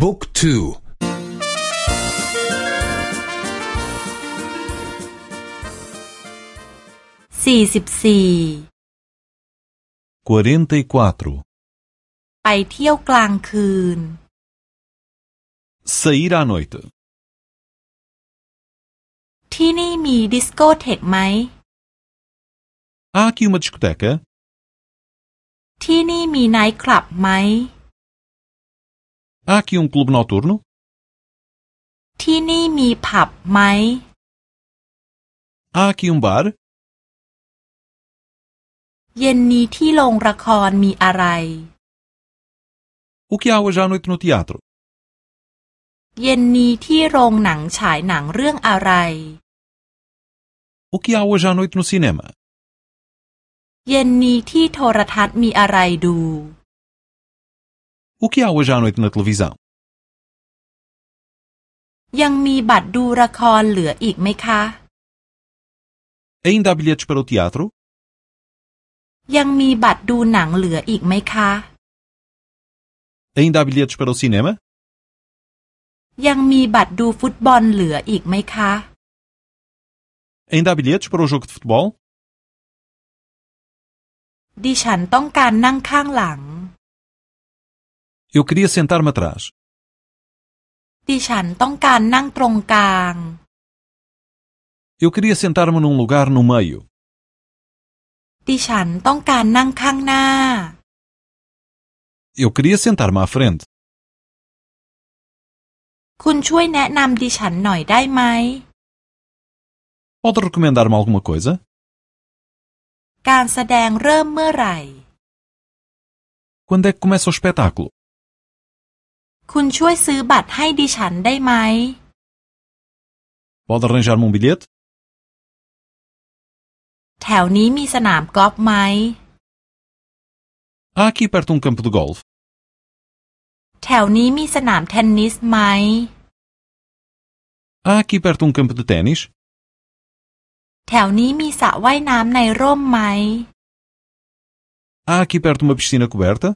บุ๊กทูสี่สิบสี่ 44. ไปเที่ยวกลางคืน Sair à noite. ที่นี่มีดิสโกเทกไหม Há aqui uma discoteca? ที่นี่มีไนท์คลับไหม Há aqui um clube noturno? ที่นี่มีผับไหม Há aqui um bar? เย็นนี้ที่โรงละครมีอะไร O que há hoje à noite no teatro? เย็นนี้ที่โรงหนังฉายหนังเรื่องอะไร O que há hoje à noite no cinema? เย็นนี้ที่โทรทัศน์มีอะไรดู O que há hoje à noite na televisão? ยังมีบัตรดูละครเหลืออีกไหมคะ Ainda há bilhetes para o teatro? ยังมีบัตรดูหนังเหลืออีกไหมคะ Ainda há bilhetes para o cinema? ยังมีบัตรดูฟุตบอลเหลืออีกไหมคะ Ainda há bilhetes para o jogo de futebol? ดิฉันต้องการนั่งข้างหลัง Eu queria sentar-me atrás. ดิฉันต้องการนั่งตรงกลาง Eu queria sentar-me num lugar no meio. ดิฉันต้องการนั่งข้างหน้า Eu queria sentar-me à frente. คุณช่วยแนะนำดิฉันหน่อยได้ไหม Pode recomendar-me alguma coisa? การแสดงเริ่มเมื่อไหร่ Quando é que começa o espetáculo? คุณช่วยซื้อบัตรให้ดิฉันได้ไหม Pode arranjar-me um bilhete? แถวนี้มีสนามกอล์ฟไหม Há aqui perto um campo de golfe. แถวนี้มีสนามเทนนิสไหม Há aqui perto um campo de ténis. แถวนี้มีสระว่ายน้ำในร่มไหม Há aqui perto uma piscina coberta.